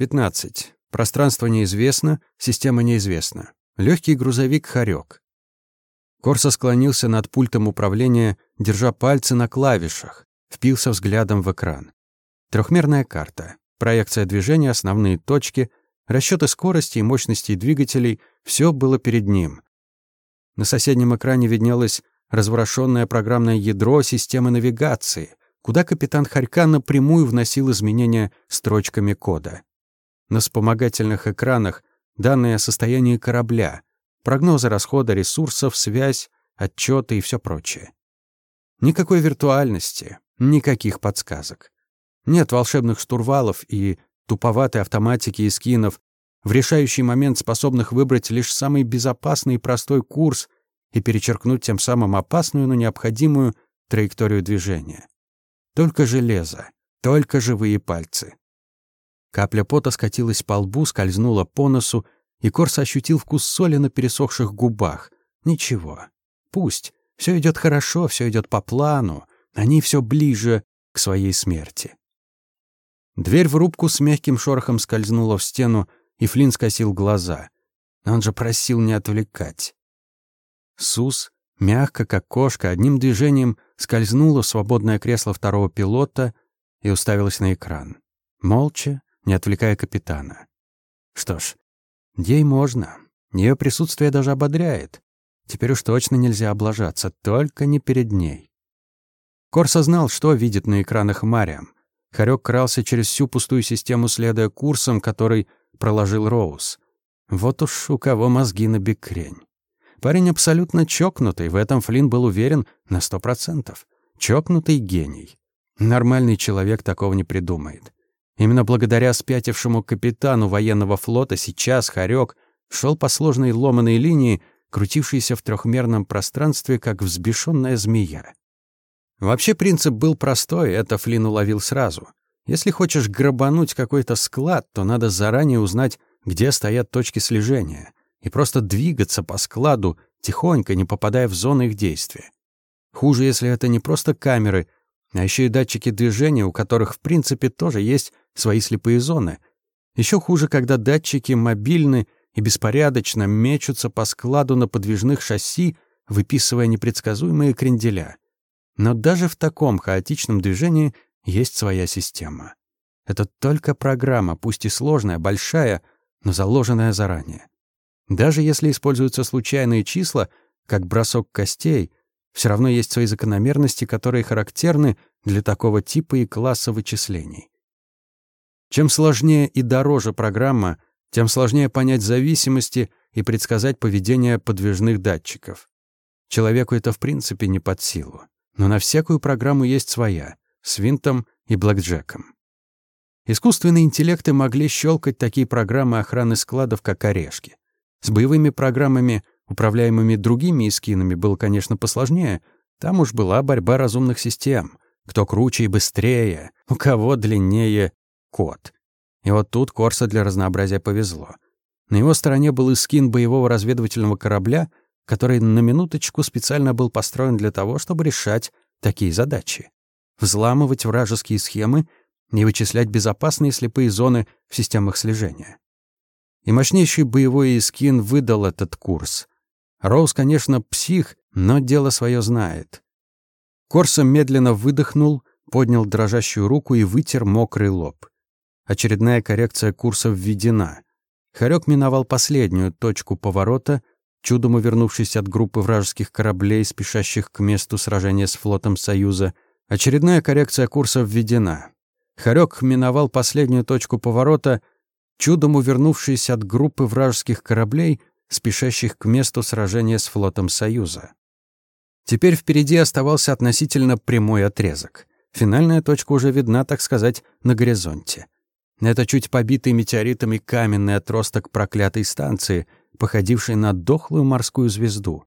15. Пространство неизвестно, система неизвестна. Легкий грузовик «Хорек». Корса склонился над пультом управления, держа пальцы на клавишах, впился взглядом в экран. Трехмерная карта, проекция движения, основные точки, расчеты скорости и мощности двигателей — все было перед ним. На соседнем экране виднелось разворошенное программное ядро системы навигации, куда капитан Харька напрямую вносил изменения строчками кода. На вспомогательных экранах данные о состоянии корабля, прогнозы расхода ресурсов, связь, отчеты и все прочее. Никакой виртуальности, никаких подсказок. Нет волшебных штурвалов и туповатой автоматики и скинов, в решающий момент способных выбрать лишь самый безопасный и простой курс и перечеркнуть тем самым опасную, но необходимую траекторию движения. Только железо, только живые пальцы. Капля пота скатилась по лбу, скользнула по носу, и Корс ощутил вкус соли на пересохших губах. Ничего. Пусть. Все идет хорошо, все идет по плану. Они все ближе к своей смерти. Дверь в рубку с мягким шорохом скользнула в стену, и Флинн скосил глаза. Он же просил не отвлекать. Сус, мягко, как кошка, одним движением скользнула в свободное кресло второго пилота и уставилась на экран. Молча, не отвлекая капитана. Что ж, ей можно. Ее присутствие даже ободряет. Теперь уж точно нельзя облажаться, только не перед ней. Корса знал, что видит на экранах Мариам. Хорек крался через всю пустую систему, следуя курсом, который проложил Роуз. Вот уж у кого мозги на бекрень. Парень абсолютно чокнутый, в этом Флинн был уверен на сто процентов. Чокнутый гений. Нормальный человек такого не придумает. Именно благодаря спятившему капитану военного флота сейчас Харек шел по сложной ломаной линии, крутившейся в трехмерном пространстве, как взбешенная змея. Вообще принцип был простой, это Флинн уловил сразу. Если хочешь грабануть какой-то склад, то надо заранее узнать, где стоят точки слежения, и просто двигаться по складу, тихонько, не попадая в зону их действия. Хуже, если это не просто камеры, а еще и датчики движения, у которых, в принципе, тоже есть свои слепые зоны. Еще хуже, когда датчики мобильны и беспорядочно мечутся по складу на подвижных шасси, выписывая непредсказуемые кренделя. Но даже в таком хаотичном движении есть своя система. Это только программа, пусть и сложная, большая, но заложенная заранее. Даже если используются случайные числа, как бросок костей, все равно есть свои закономерности, которые характерны для такого типа и класса вычислений. Чем сложнее и дороже программа, тем сложнее понять зависимости и предсказать поведение подвижных датчиков. Человеку это в принципе не под силу. Но на всякую программу есть своя, с винтом и блэкджеком. Искусственные интеллекты могли щелкать такие программы охраны складов, как орешки. С боевыми программами, управляемыми другими эскинами, было, конечно, посложнее. Там уж была борьба разумных систем. Кто круче и быстрее, у кого длиннее кот. И вот тут Корса для разнообразия повезло. На его стороне был и скин боевого разведывательного корабля, который на минуточку специально был построен для того, чтобы решать такие задачи. Взламывать вражеские схемы и вычислять безопасные слепые зоны в системах слежения. И мощнейший боевой эскин выдал этот курс. Роуз, конечно, псих, но дело свое знает. Корса медленно выдохнул, поднял дрожащую руку и вытер мокрый лоб. Очередная коррекция курса введена. Харек миновал последнюю точку поворота, чудом увернувшись от группы вражеских кораблей, спешащих к месту сражения с флотом Союза. Очередная коррекция курса введена. Харек миновал последнюю точку поворота, чудом увернувшись от группы вражеских кораблей, спешащих к месту сражения с флотом Союза. Теперь впереди оставался относительно прямой отрезок. Финальная точка уже видна, так сказать, на горизонте. Это чуть побитый метеоритами каменный отросток проклятой станции, походивший на дохлую морскую звезду.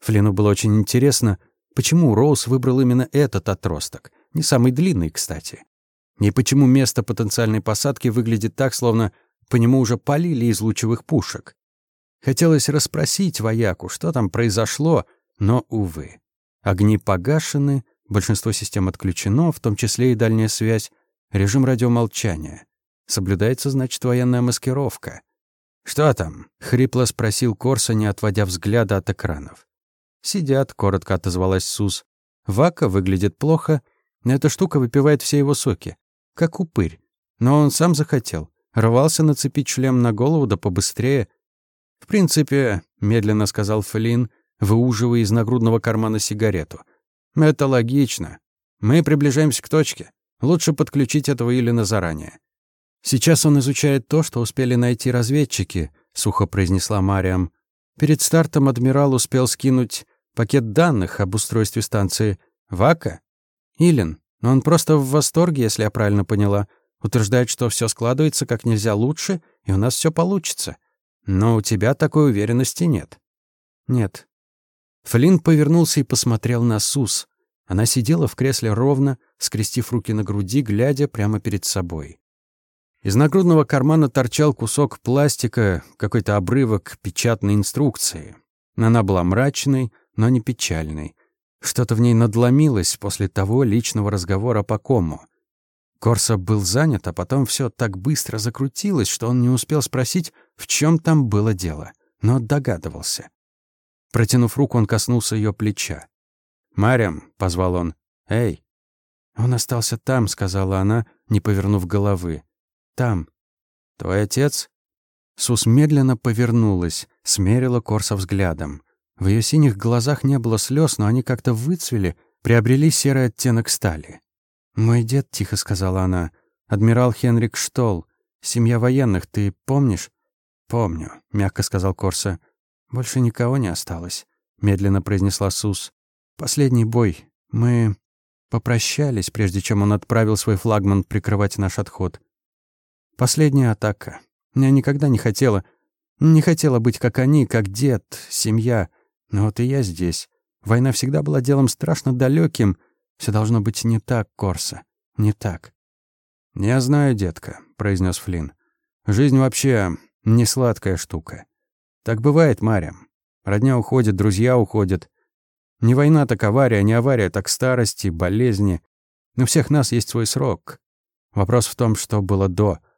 Флину было очень интересно, почему Роуз выбрал именно этот отросток, не самый длинный, кстати. И почему место потенциальной посадки выглядит так, словно по нему уже полили из лучевых пушек. Хотелось расспросить вояку, что там произошло, но, увы. Огни погашены, большинство систем отключено, в том числе и дальняя связь, Режим радиомолчания. Соблюдается, значит, военная маскировка. «Что там?» — хрипло спросил Корса, не отводя взгляда от экранов. «Сидят», — коротко отозвалась Сус. «Вака выглядит плохо, эта штука выпивает все его соки. Как упырь. Но он сам захотел. Рвался нацепить шлем на голову, да побыстрее. «В принципе», — медленно сказал Флинн, выуживая из нагрудного кармана сигарету. «Это логично. Мы приближаемся к точке. Лучше подключить этого Илина заранее». «Сейчас он изучает то, что успели найти разведчики», — сухо произнесла Мариам. Перед стартом адмирал успел скинуть пакет данных об устройстве станции. «Вака?» «Илин. Он просто в восторге, если я правильно поняла. Утверждает, что все складывается как нельзя лучше, и у нас все получится. Но у тебя такой уверенности нет». «Нет». Флинн повернулся и посмотрел на Сус. Она сидела в кресле ровно, скрестив руки на груди, глядя прямо перед собой. Из нагрудного кармана торчал кусок пластика, какой-то обрывок печатной инструкции. Она была мрачной, но не печальной. Что-то в ней надломилось после того личного разговора по кому. Корса был занят, а потом все так быстро закрутилось, что он не успел спросить, в чем там было дело, но догадывался. Протянув руку, он коснулся ее плеча. «Марям», — позвал он, — «эй». «Он остался там», — сказала она, не повернув головы. Там. Твой отец?» Сус медленно повернулась, смерила Корса взглядом. В ее синих глазах не было слез, но они как-то выцвели, приобрели серый оттенок стали. «Мой дед», — тихо сказала она, — «адмирал Хенрик Штолл, семья военных, ты помнишь?» «Помню», — мягко сказал Корса. «Больше никого не осталось», — медленно произнесла Сус. «Последний бой. Мы попрощались, прежде чем он отправил свой флагман прикрывать наш отход. Последняя атака. Я никогда не хотела... Не хотела быть как они, как дед, семья. Но вот и я здесь. Война всегда была делом страшно далеким. Все должно быть не так, Корса. Не так. «Я знаю, детка», — произнес Флинн. «Жизнь вообще не сладкая штука. Так бывает, Маря. Родня уходит, друзья уходят. Не война, так авария, не авария, так старости, болезни. У всех нас есть свой срок. Вопрос в том, что было до —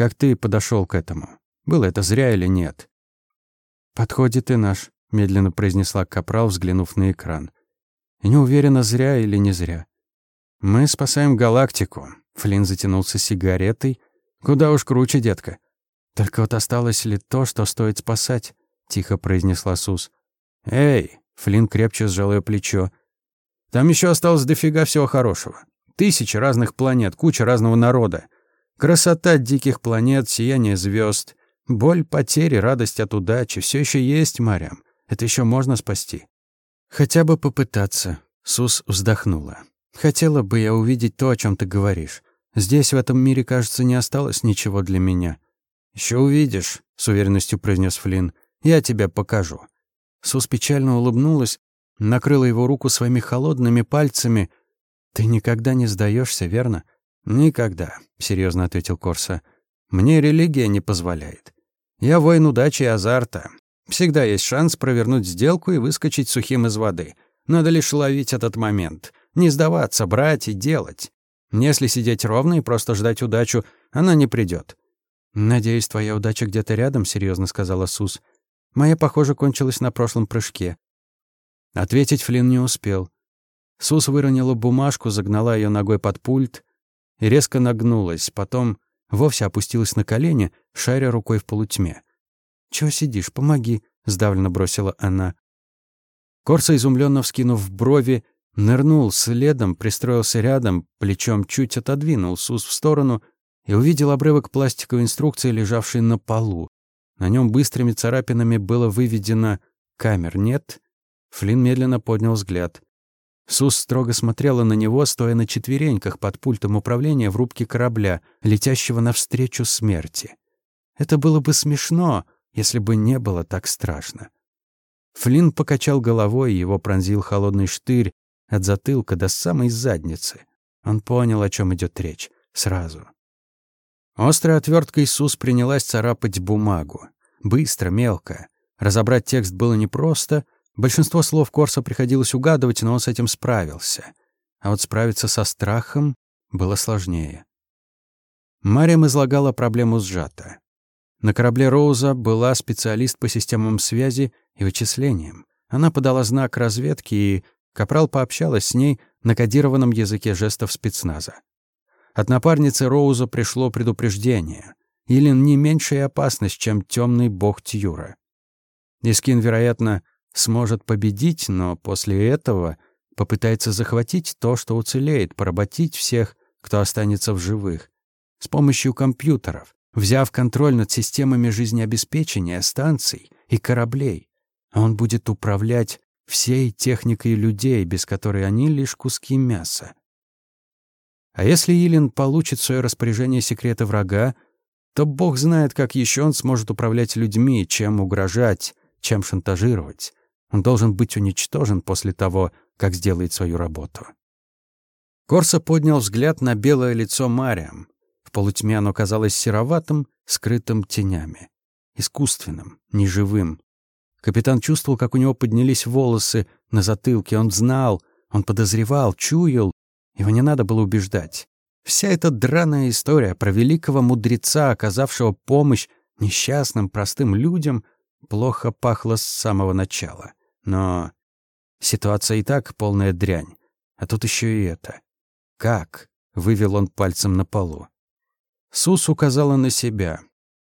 как ты подошел к этому? Было это зря или нет?» «Подходит и наш», — медленно произнесла Капрал, взглянув на экран. «И не уверена, зря или не зря. Мы спасаем галактику». Флинн затянулся сигаретой. «Куда уж круче, детка. Только вот осталось ли то, что стоит спасать?» — тихо произнесла Сус. «Эй!» — Флинн крепче сжал ее плечо. «Там еще осталось дофига всего хорошего. Тысячи разных планет, куча разного народа. Красота диких планет, сияние звезд, боль потери, радость от удачи — все еще есть, Марям. Это еще можно спасти. Хотя бы попытаться. Сус вздохнула. Хотела бы я увидеть то, о чем ты говоришь. Здесь, в этом мире, кажется, не осталось ничего для меня. Еще увидишь, с уверенностью произнес Флинн. Я тебе покажу. Сус печально улыбнулась, накрыла его руку своими холодными пальцами. Ты никогда не сдаешься, верно? «Никогда», — серьезно ответил Корса. «Мне религия не позволяет. Я воин удачи и азарта. Всегда есть шанс провернуть сделку и выскочить сухим из воды. Надо лишь ловить этот момент. Не сдаваться, брать и делать. Если сидеть ровно и просто ждать удачу, она не придет. «Надеюсь, твоя удача где-то рядом», — серьезно сказала Сус. «Моя, похоже, кончилась на прошлом прыжке». Ответить Флинн не успел. Сус выронила бумажку, загнала ее ногой под пульт, и резко нагнулась, потом вовсе опустилась на колени, шаря рукой в полутьме. «Чего сидишь? Помоги!» — сдавленно бросила она. Корса, изумленно вскинув брови, нырнул следом, пристроился рядом, плечом чуть отодвинул Сус в сторону и увидел обрывок пластиковой инструкции, лежавшей на полу. На нем быстрыми царапинами было выведено «Камер нет». Флинн медленно поднял взгляд. Сус строго смотрела на него, стоя на четвереньках под пультом управления в рубке корабля, летящего навстречу смерти. Это было бы смешно, если бы не было так страшно. Флинн покачал головой, его пронзил холодный штырь от затылка до самой задницы. Он понял, о чем идет речь. Сразу. Острой отверткой Сус принялась царапать бумагу. Быстро, мелко. Разобрать текст было непросто — Большинство слов Корса приходилось угадывать, но он с этим справился. А вот справиться со страхом было сложнее. Мариам излагала проблему сжато. На корабле Роуза была специалист по системам связи и вычислениям. Она подала знак разведки, и Капрал пообщалась с ней на кодированном языке жестов спецназа. От напарницы Роуза пришло предупреждение. Илин не меньшая опасность, чем темный бог Тьюра. Искин, вероятно, сможет победить, но после этого попытается захватить то, что уцелеет, поработить всех, кто останется в живых, с помощью компьютеров, взяв контроль над системами жизнеобеспечения станций и кораблей. Он будет управлять всей техникой людей, без которой они лишь куски мяса. А если Илин получит в свое распоряжение секреты врага, то бог знает, как еще он сможет управлять людьми, чем угрожать, чем шантажировать. Он должен быть уничтожен после того, как сделает свою работу. Корса поднял взгляд на белое лицо Мариам. В полутьме оно казалось сероватым, скрытым тенями. Искусственным, неживым. Капитан чувствовал, как у него поднялись волосы на затылке. Он знал, он подозревал, чуял. Его не надо было убеждать. Вся эта драная история про великого мудреца, оказавшего помощь несчастным, простым людям, плохо пахла с самого начала. Но ситуация и так полная дрянь. А тут еще и это. «Как?» — вывел он пальцем на полу. Сус указала на себя.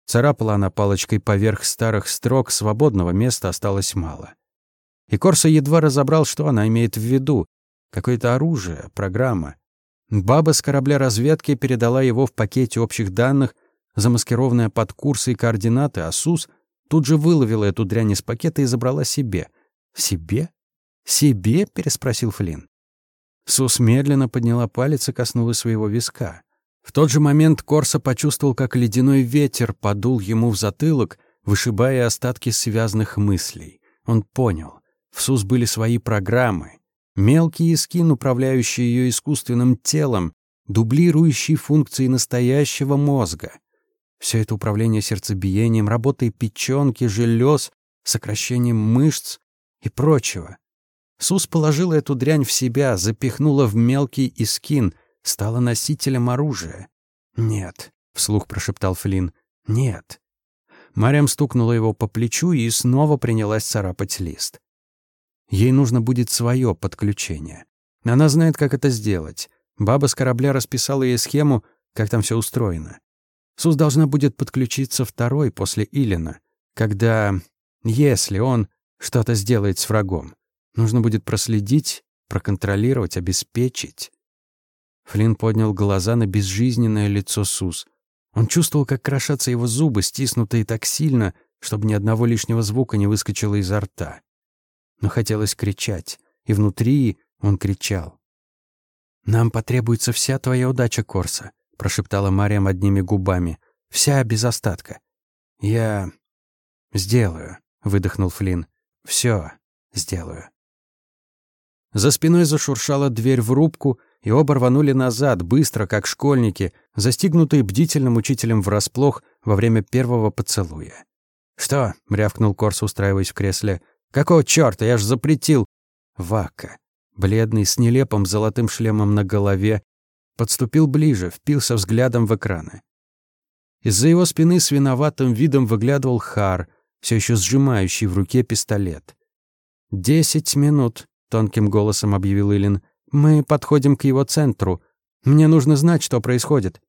Царапала она палочкой поверх старых строк, свободного места осталось мало. И Корса едва разобрал, что она имеет в виду. Какое-то оружие, программа. Баба с корабля разведки передала его в пакете общих данных, замаскированная под курсы и координаты, а СУС тут же выловила эту дрянь из пакета и забрала себе. «Себе? Себе?» — переспросил Флинн. Сус медленно подняла палец и коснулась своего виска. В тот же момент Корса почувствовал, как ледяной ветер подул ему в затылок, вышибая остатки связанных мыслей. Он понял. В СУС были свои программы, Мелкий скин, управляющий ее искусственным телом, дублирующий функции настоящего мозга. Все это управление сердцебиением, работой печёнки, желез, сокращением мышц и прочего. Сус положила эту дрянь в себя, запихнула в мелкий искин, стала носителем оружия. «Нет», — вслух прошептал Флинн, — «нет». Мариам стукнула его по плечу и снова принялась царапать лист. Ей нужно будет свое подключение. Она знает, как это сделать. Баба с корабля расписала ей схему, как там все устроено. Сус должна будет подключиться второй после Илина, когда... если он что-то сделает с врагом. Нужно будет проследить, проконтролировать, обеспечить. Флинн поднял глаза на безжизненное лицо Сус. Он чувствовал, как крошатся его зубы, стиснутые так сильно, чтобы ни одного лишнего звука не выскочило изо рта но хотелось кричать, и внутри он кричал. «Нам потребуется вся твоя удача, Корса», — прошептала Мариам одними губами. «Вся без остатка». «Я... сделаю», — выдохнул Флинн. «Всё сделаю». За спиной зашуршала дверь в рубку, и оба рванули назад, быстро, как школьники, застигнутые бдительным учителем врасплох во время первого поцелуя. «Что?» — рявкнул Корс, устраиваясь в кресле. Какого чёрта? Я ж запретил. Вака, бледный, с нелепым золотым шлемом на голове, подступил ближе, впился взглядом в экраны. Из-за его спины с виноватым видом выглядывал Хар, все еще сжимающий в руке пистолет. «Десять минут», — тонким голосом объявил Илин. «Мы подходим к его центру. Мне нужно знать, что происходит».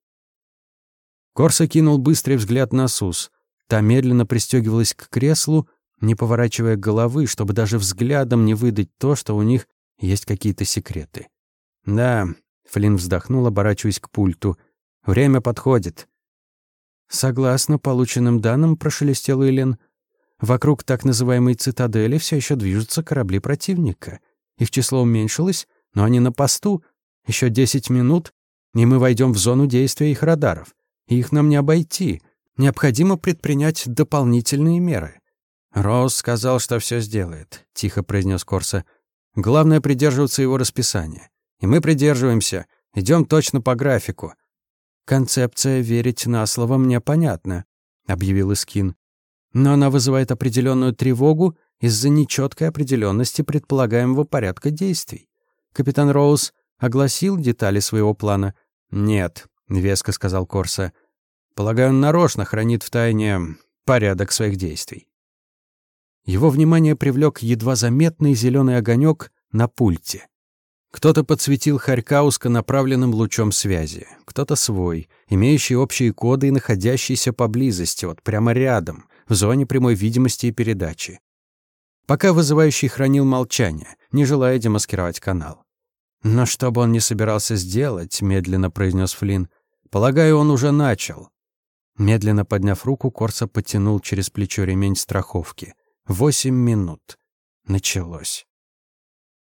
Корса кинул быстрый взгляд на Сус. Та медленно пристегивалась к креслу, не поворачивая головы, чтобы даже взглядом не выдать то, что у них есть какие-то секреты. «Да», — Флинн вздохнул, оборачиваясь к пульту, — «время подходит». Согласно полученным данным, прошелестел Элен, вокруг так называемой цитадели все еще движутся корабли противника. Их число уменьшилось, но они на посту. Еще десять минут, и мы войдем в зону действия их радаров. их нам не обойти. Необходимо предпринять дополнительные меры. «Роуз сказал, что все сделает», — тихо произнес Корса. «Главное — придерживаться его расписания. И мы придерживаемся. Идем точно по графику». «Концепция «верить на слово» мне понятна», — объявил Искин. «Но она вызывает определенную тревогу из-за нечеткой определенности предполагаемого порядка действий. Капитан Роуз огласил детали своего плана?» «Нет», — веско сказал Корса. Полагаю, он нарочно хранит в тайне порядок своих действий. Его внимание привлек едва заметный зеленый огонек на пульте. Кто-то подсветил хорька узконаправленным лучом связи, кто-то свой, имеющий общие коды и находящийся поблизости, вот прямо рядом, в зоне прямой видимости и передачи. Пока вызывающий хранил молчание, не желая демаскировать канал. «Но что бы он ни собирался сделать», — медленно произнес Флинн, «полагаю, он уже начал». Медленно подняв руку, Корса потянул через плечо ремень страховки. Восемь минут. Началось.